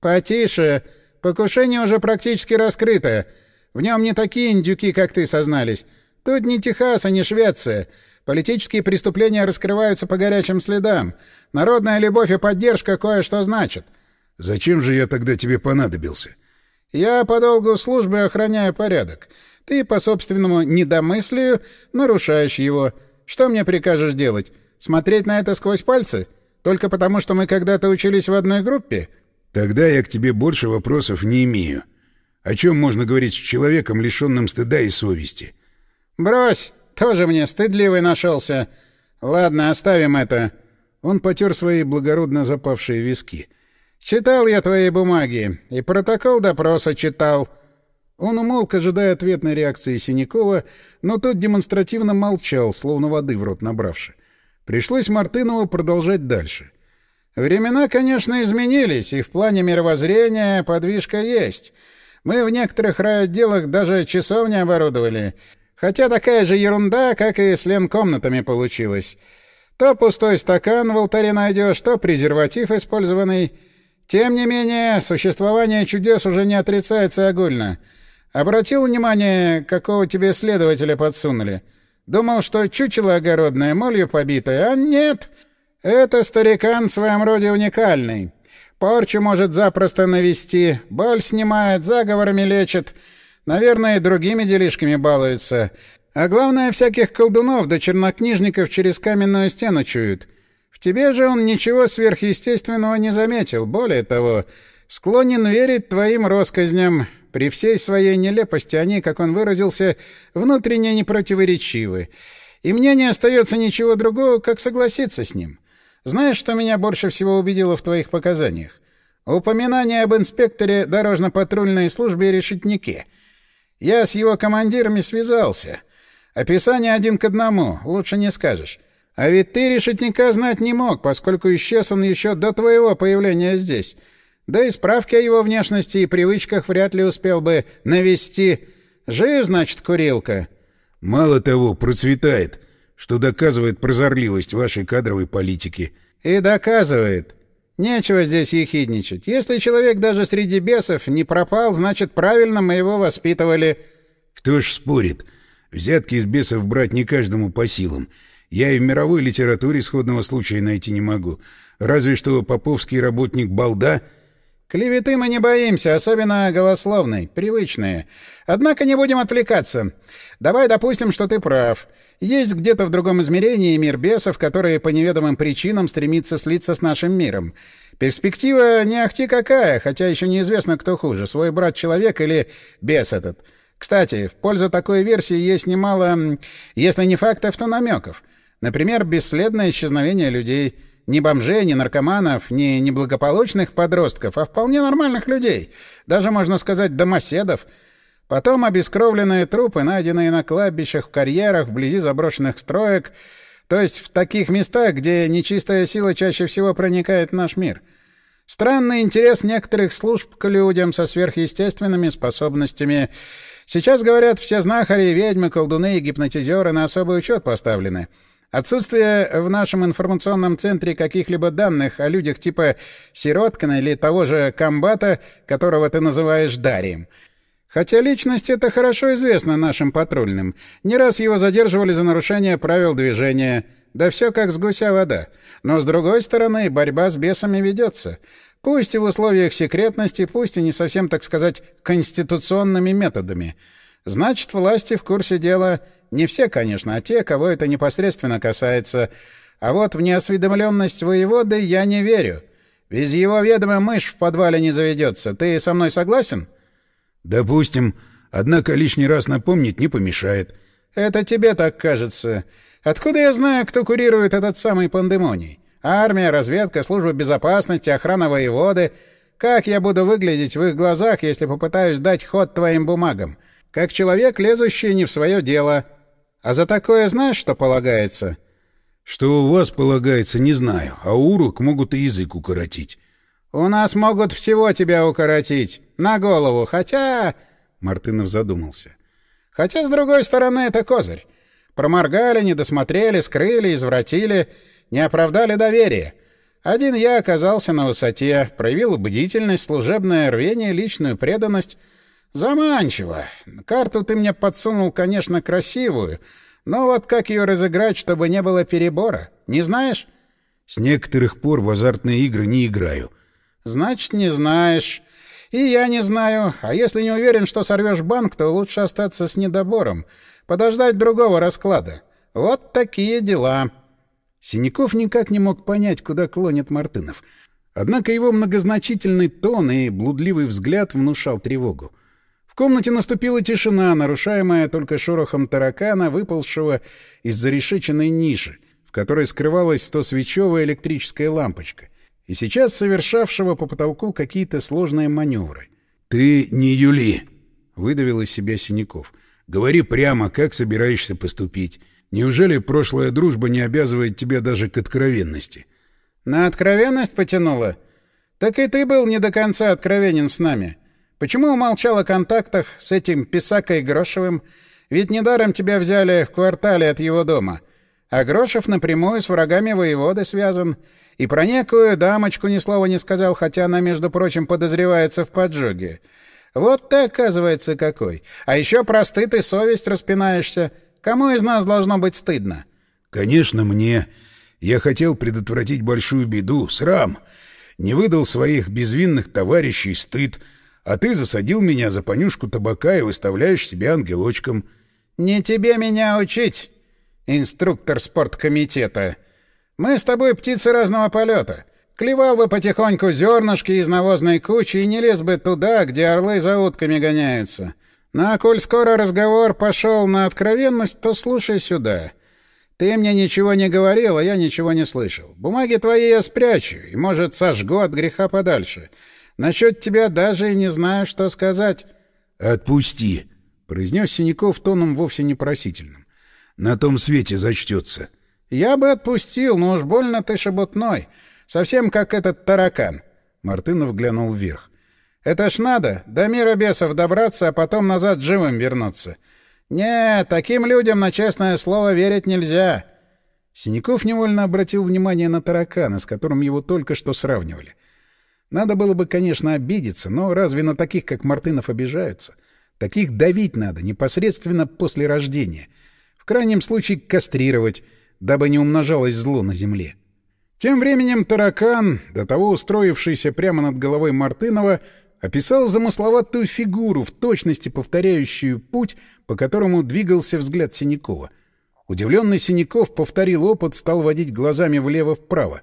Потише. Покушение уже практически раскрыто. В нем не такие индюки, как ты, сознались. Тут не Техас, а не Швеция. Политические преступления раскрываются по горячим следам. Народная любовь и поддержка кое-что значат. Зачем же я тогда тебе понадобился? Я по долгу службы охраняю порядок. Ты по собственному недомыслию нарушаешь его. Что мне прикажешь делать? Смотреть на это сквозь пальцы? Только потому, что мы когда-то учились в одной группе? Тогда я к тебе больше вопросов не имею. О чем можно говорить с человеком, лишенным стыда и совести? Брось! Тоже мне стыдливый нашелся. Ладно, оставим это. Он потер свои благородно запавшие виски. Читал я твои бумаги. И протокол допроса читал. Он умолк, ожидая ответной реакции Синякова, но тот демонстративно молчал, словно воды в рот набравши. Пришлось Мартынову продолжать дальше. Времена, конечно, изменились, и в плане мировоззрения подвижка есть. Мы в некоторых райотделах даже часов не оборудовали. Хотя такая же ерунда, как и с ленкомнатами получилась. То пустой стакан в алтаре найдешь, то презерватив использованный. Тем не менее, существование чудес уже не отрицается огульно. Обратил внимание, какого тебе следователя подсунули? Думал, что чучело огородное, молью побитое, а нет. Это старикан в своем роде уникальный. Порчу может запросто навести, боль снимает, заговорами лечит. Наверное, и другими делишками балуется. А главное, всяких колдунов да чернокнижников через каменную стену чуют. В тебе же он ничего сверхъестественного не заметил. Более того, склонен верить твоим россказням. При всей своей нелепости они, как он выразился, внутренне непротиворечивы. И мне не остается ничего другого, как согласиться с ним. Знаешь, что меня больше всего убедило в твоих показаниях? Упоминание об инспекторе дорожно-патрульной службе и решетнике. Я с его командирами связался. Описание один к одному, лучше не скажешь. А ведь ты решетника знать не мог, поскольку исчез он еще до твоего появления здесь. Да и справки о его внешности и привычках вряд ли успел бы навести. Жив, значит, курилка. Мало того, процветает что доказывает прозорливость вашей кадровой политики. И доказывает. Нечего здесь ехидничать. Если человек даже среди бесов не пропал, значит, правильно мы его воспитывали. Кто ж спорит? Взятки из бесов брать не каждому по силам. Я и в мировой литературе сходного случая найти не могу. Разве что поповский работник Балда — Клеветы мы не боимся, особенно голословной, привычные. Однако не будем отвлекаться. Давай допустим, что ты прав. Есть где-то в другом измерении мир бесов, который по неведомым причинам стремится слиться с нашим миром. Перспектива не ахти какая, хотя еще неизвестно, кто хуже, свой брат-человек или бес этот. Кстати, в пользу такой версии есть немало, если не фактов, то намеков. Например, бесследное исчезновение людей — ни бомжей, ни наркоманов, ни неблагополучных подростков, а вполне нормальных людей. Даже, можно сказать, домоседов. Потом обескровленные трупы, найденные на кладбищах, в карьерах, вблизи заброшенных строек, то есть в таких местах, где нечистая сила чаще всего проникает в наш мир. Странный интерес некоторых служб к людям со сверхъестественными способностями. Сейчас, говорят, все знахари, ведьмы, колдуны и гипнотизеры на особый учет поставлены — Отсутствие в нашем информационном центре каких-либо данных о людях типа Сироткина или того же комбата, которого ты называешь Дарием. Хотя личность это хорошо известна нашим патрульным. Не раз его задерживали за нарушение правил движения. Да все как с гуся вода. Но с другой стороны, борьба с бесами ведется. Пусть и в условиях секретности, пусть и не совсем, так сказать, конституционными методами. Значит, власти в курсе дела не все, конечно, а те, кого это непосредственно касается. А вот в неосведомленность воеводы я не верю. Без его ведома мышь в подвале не заведется. Ты со мной согласен? Допустим. Однако лишний раз напомнить не помешает. Это тебе так кажется. Откуда я знаю, кто курирует этот самый пандемоний? Армия, разведка, служба безопасности, охрана воеводы. Как я буду выглядеть в их глазах, если попытаюсь дать ход твоим бумагам? Как человек, лезущий не в свое дело. А за такое знаешь, что полагается? Что у вас полагается, не знаю, а урук могут и язык укоротить. У нас могут всего тебя укоротить. На голову, хотя... Мартынов задумался. Хотя, с другой стороны, это козырь. Проморгали, не досмотрели, скрыли, извратили, не оправдали доверие. Один я оказался на высоте, проявил бдительность, служебное рвение, личную преданность — Заманчиво. Карту ты мне подсунул, конечно, красивую, но вот как ее разыграть, чтобы не было перебора? Не знаешь? С некоторых пор в азартные игры не играю. Значит, не знаешь. И я не знаю. А если не уверен, что сорвешь банк, то лучше остаться с недобором. Подождать другого расклада. Вот такие дела. Синяков никак не мог понять, куда клонит Мартынов. Однако его многозначительный тон и блудливый взгляд внушал тревогу. В комнате наступила тишина, нарушаемая только шорохом таракана, выползшего из зарешеченной ниши, в которой скрывалась стосвечевая электрическая лампочка, и сейчас совершавшего по потолку какие-то сложные маневры. «Ты не Юли!» — выдавил из себя Синяков. «Говори прямо, как собираешься поступить. Неужели прошлая дружба не обязывает тебя даже к откровенности?» «На откровенность потянула? Так и ты был не до конца откровенен с нами. Почему умолчал о контактах с этим Писакой Грошевым? Ведь недаром тебя взяли в квартале от его дома. А Грошев напрямую с врагами воеводы связан. И про некую дамочку ни слова не сказал, хотя она, между прочим, подозревается в поджоге. Вот ты, оказывается, какой. А еще про стыд и совесть распинаешься. Кому из нас должно быть стыдно? — Конечно, мне. Я хотел предотвратить большую беду, срам. Не выдал своих безвинных товарищей стыд, а ты засадил меня за понюшку табака и выставляешь себя ангелочком. — Не тебе меня учить, инструктор спорткомитета. Мы с тобой птицы разного полета. Клевал бы потихоньку зернышки из навозной кучи и не лез бы туда, где орлы за утками гоняются. Ну а коль скоро разговор пошел на откровенность, то слушай сюда. Ты мне ничего не говорил, а я ничего не слышал. Бумаги твои я спрячу и, может, сожгу от греха подальше. Насчет тебя даже и не знаю, что сказать. — Отпусти, — произнес Синяков тоном вовсе непросительным. На том свете зачтется. Я бы отпустил, но уж больно ты шебутной. Совсем как этот таракан. Мартынов глянул вверх. Это ж надо, до мира бесов добраться, а потом назад живым вернуться. Не, таким людям на честное слово верить нельзя. Синяков невольно обратил внимание на таракана, с которым его только что сравнивали. Надо было бы, конечно, обидеться, но разве на таких, как Мартынов, обижаются? Таких давить надо непосредственно после рождения — в крайнем случае кастрировать, дабы не умножалось зло на земле. Тем временем таракан, до того устроившийся прямо над головой Мартынова, описал замысловатую фигуру, в точности повторяющую путь, по которому двигался взгляд Синякова. Удивленный Синяков повторил опыт, стал водить глазами влево-вправо.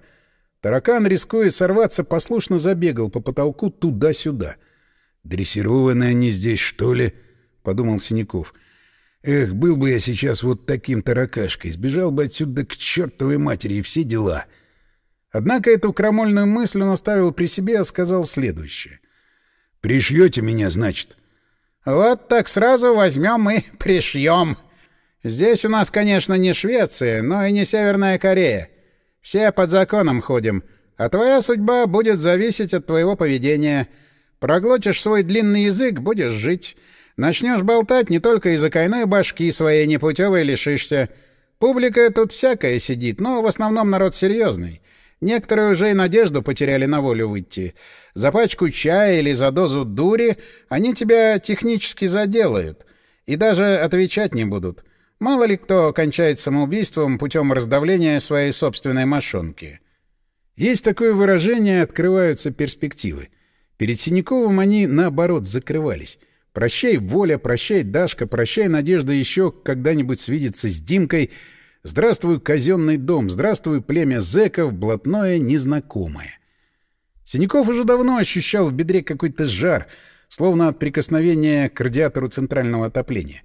Таракан, рискуя сорваться, послушно забегал по потолку туда-сюда. «Дрессированные они здесь, что ли?» — подумал Синяков — Эх, был бы я сейчас вот таким таракашкой, сбежал бы отсюда к чертовой матери и все дела. Однако эту крамольную мысль он оставил при себе, а сказал следующее. «Пришьете меня, значит?» «Вот так сразу возьмем и пришьем. Здесь у нас, конечно, не Швеция, но и не Северная Корея. Все под законом ходим, а твоя судьба будет зависеть от твоего поведения. Проглотишь свой длинный язык — будешь жить». Начнешь болтать, не только из-за кайной башки своей непутевой лишишься. Публика тут всякая сидит, но в основном народ серьезный. Некоторые уже и надежду потеряли на волю выйти. За пачку чая или за дозу дури они тебя технически заделают. И даже отвечать не будут. Мало ли кто кончает самоубийством путем раздавления своей собственной мошонки. Есть такое выражение «открываются перспективы». Перед Синяковым они, наоборот, закрывались. Прощай, Воля, прощай, Дашка, прощай, Надежда еще когда-нибудь свидеться с Димкой. Здравствуй, казенный дом, здравствуй, племя зэков, блатное, незнакомое. Синяков уже давно ощущал в бедре какой-то жар, словно от прикосновения к радиатору центрального отопления.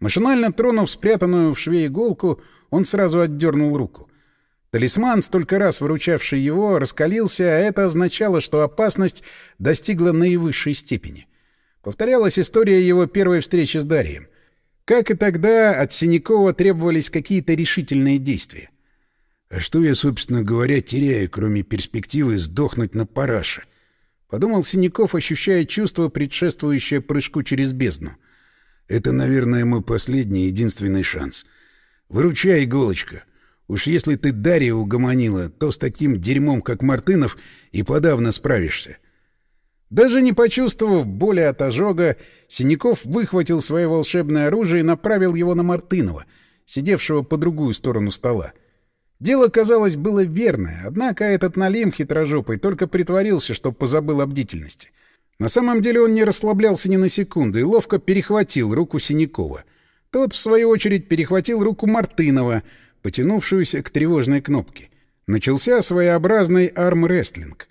Машинально тронув спрятанную в шве иголку, он сразу отдернул руку. Талисман, столько раз выручавший его, раскалился, а это означало, что опасность достигла наивысшей степени — Повторялась история его первой встречи с Дарием. Как и тогда, от Синякова требовались какие-то решительные действия. «А что я, собственно говоря, теряю, кроме перспективы сдохнуть на параше?» — подумал Синяков, ощущая чувство, предшествующее прыжку через бездну. «Это, наверное, мой последний единственный шанс. Выручай, иголочка. Уж если ты Дарья угомонила, то с таким дерьмом, как Мартынов, и подавно справишься. Даже не почувствовав боли от ожога, Синяков выхватил свое волшебное оружие и направил его на Мартынова, сидевшего по другую сторону стола. Дело, казалось, было верное, однако этот налим хитрожопый только притворился, что позабыл о На самом деле он не расслаблялся ни на секунду и ловко перехватил руку Синякова. Тот, в свою очередь, перехватил руку Мартынова, потянувшуюся к тревожной кнопке. Начался своеобразный армрестлинг.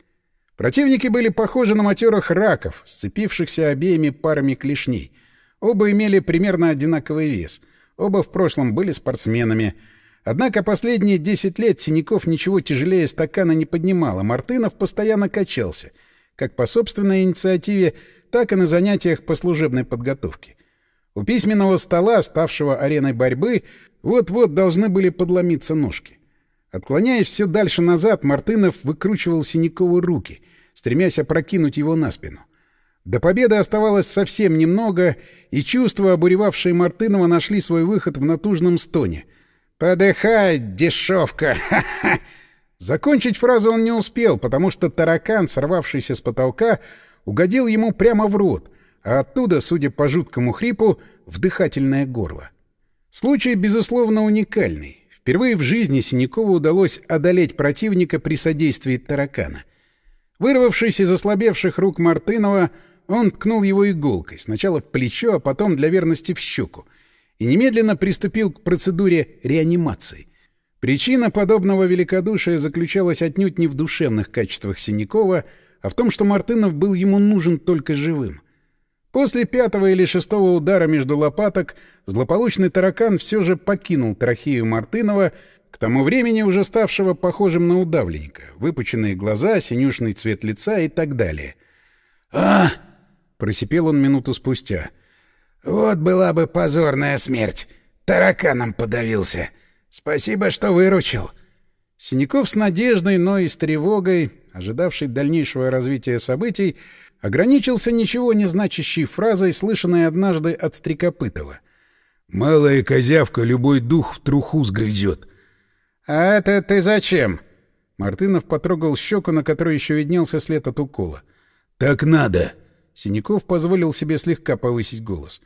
Противники были похожи на матерых раков, сцепившихся обеими парами клешней. Оба имели примерно одинаковый вес. Оба в прошлом были спортсменами. Однако последние 10 лет Синяков ничего тяжелее стакана не поднимал, а Мартынов постоянно качался, как по собственной инициативе, так и на занятиях по служебной подготовке. У письменного стола, ставшего ареной борьбы, вот-вот должны были подломиться ножки. Отклоняясь все дальше назад, Мартынов выкручивал Синякову руки, стремясь опрокинуть его на спину. До победы оставалось совсем немного, и чувства, обуревавшие Мартынова, нашли свой выход в натужном стоне. «Подыхай, дешевка! Ха-ха!» Закончить фразу он не успел, потому что таракан, сорвавшийся с потолка, угодил ему прямо в рот, а оттуда, судя по жуткому хрипу, в дыхательное горло. Случай, безусловно, уникальный. Впервые в жизни Синякову удалось одолеть противника при содействии таракана. Вырвавшись из ослабевших рук Мартынова, он ткнул его иголкой, сначала в плечо, а потом для верности в щеку, и немедленно приступил к процедуре реанимации. Причина подобного великодушия заключалась отнюдь не в душевных качествах Синякова, а в том, что Мартынов был ему нужен только живым. После пятого или шестого удара между лопаток злополучный таракан все же покинул трахею Мартынова, к тому времени уже ставшего похожим на удавленника, выпученные глаза, синюшный цвет лица и так далее. «А!» — просипел он минуту спустя. «Вот была бы позорная смерть! Тараканом подавился! Спасибо, что выручил!» Синяков с надеждой, но и с тревогой, ожидавший дальнейшего развития событий, ограничился ничего не значащей фразой, слышанной однажды от Стрекопытова. «Малая козявка любой дух в труху сгрызет». «А это ты зачем?» Мартынов потрогал щеку, на которой еще виднелся след от укола. «Так надо!» Синяков позволил себе слегка повысить голос.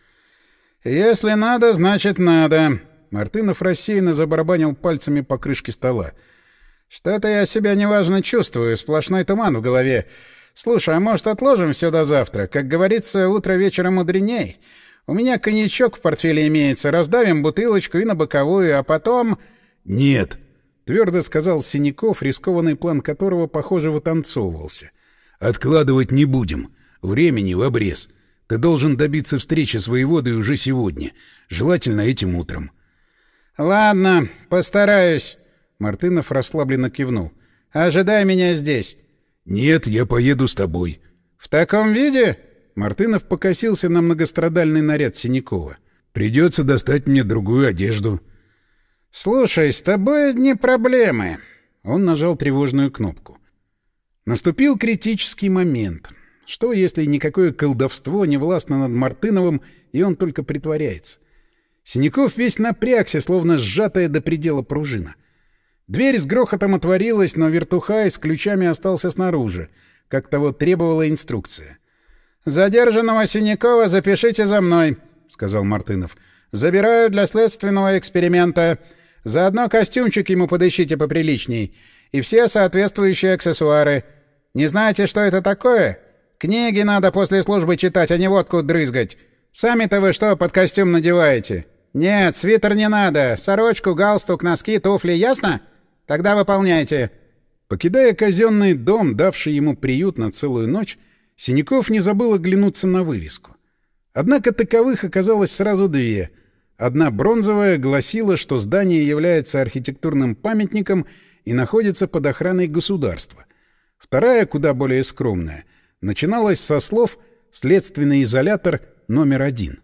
«Если надо, значит надо!» Мартынов рассеянно забарабанил пальцами по крышке стола. «Что-то я себя неважно чувствую, сплошной туман в голове. Слушай, а может, отложим все до завтра? Как говорится, утро вечера мудреней. У меня коньячок в портфеле имеется, раздавим бутылочку и на боковую, а потом...» «Нет», — твердо сказал Синяков, рискованный план которого, похоже, вытанцовывался. «Откладывать не будем. Времени в обрез. Ты должен добиться встречи с воеводой уже сегодня, желательно этим утром». «Ладно, постараюсь», — Мартынов расслабленно кивнул. «Ожидай меня здесь». «Нет, я поеду с тобой». «В таком виде?» Мартынов покосился на многострадальный наряд Синякова. «Придется достать мне другую одежду». «Слушай, с тобой не проблемы». Он нажал тревожную кнопку. Наступил критический момент. Что, если никакое колдовство не властно над Мартыновым, и он только притворяется? Синяков весь напрягся, словно сжатая до предела пружина. — Дверь с грохотом отворилась, но вертухай с ключами остался снаружи, как того требовала инструкция. «Задержанного Синякова запишите за мной», — сказал Мартынов. «Забираю для следственного эксперимента. Заодно костюмчик ему подыщите поприличней. И все соответствующие аксессуары. Не знаете, что это такое? Книги надо после службы читать, а не водку дрызгать. Сами-то вы что под костюм надеваете? Нет, свитер не надо. Сорочку, галстук, носки, туфли, ясно?» Тогда выполняйте. Покидая казенный дом, давший ему приют на целую ночь, Синяков не забыл оглянуться на вывеску. Однако таковых оказалось сразу две. Одна бронзовая гласила, что здание является архитектурным памятником и находится под охраной государства. Вторая, куда более скромная, начиналась со слов «Следственный изолятор номер один».